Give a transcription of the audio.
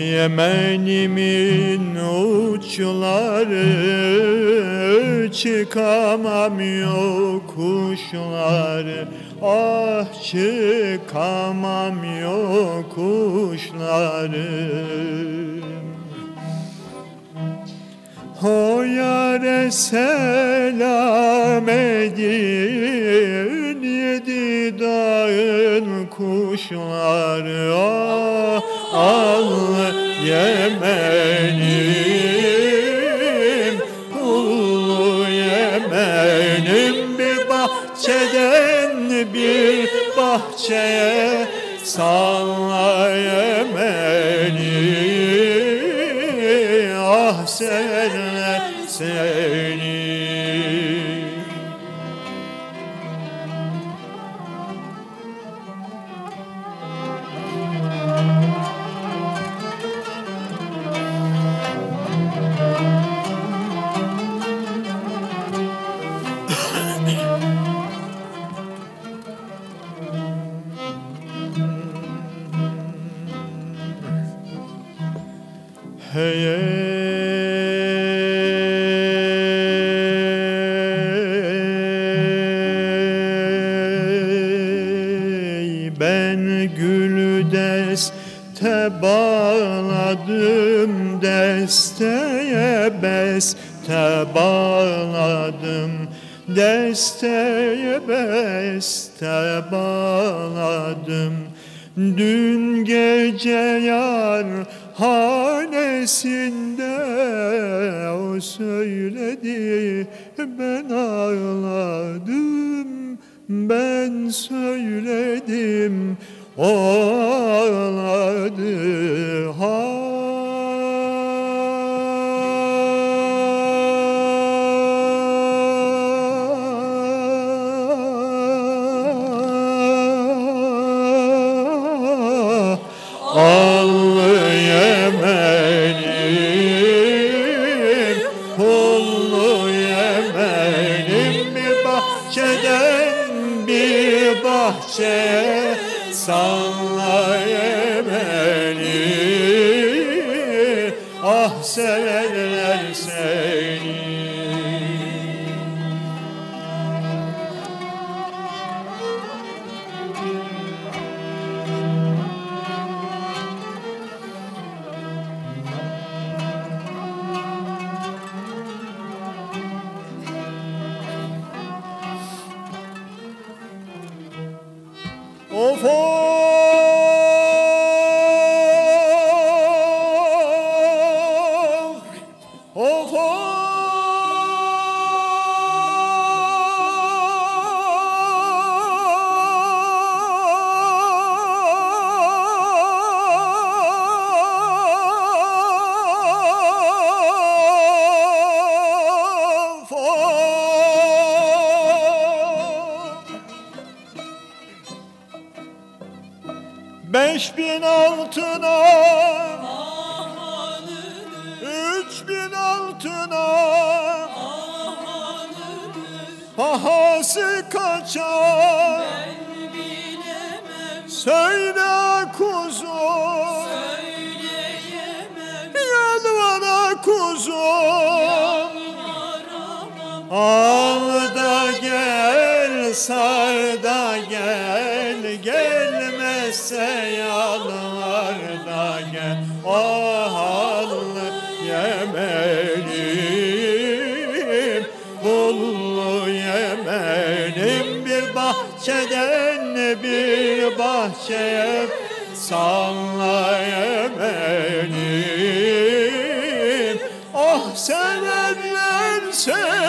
Yemen'imin uçları Çıkamam yokuşları? Ah çıkamam yokuşları. O yare selam edin Yedi dağın kuşları. Ah al Yemenim. Ulu Yemenim Bir bahçeden bir bahçeye Salla Yemenim. Ah senler seni Hey ben gülü deste bağladım desteye beste bağladım desteye beste bağladım Dün gece yar hanesinde o söyledi ben ağladım ben söyledim o ağladı ha. Al bir bahçeye Salla Yemen'i Ah severler Beş bin altına. Üç bin altına. Pahası kaçar. Söyle kuzum Yalvara kuzum Al da gel, sar da gel, gelmezse yalvar da gel. Ah al Yemenim, kullu Yemenim bir bahçeden bir bahçeye salla Yemenim. Ah sevenler sen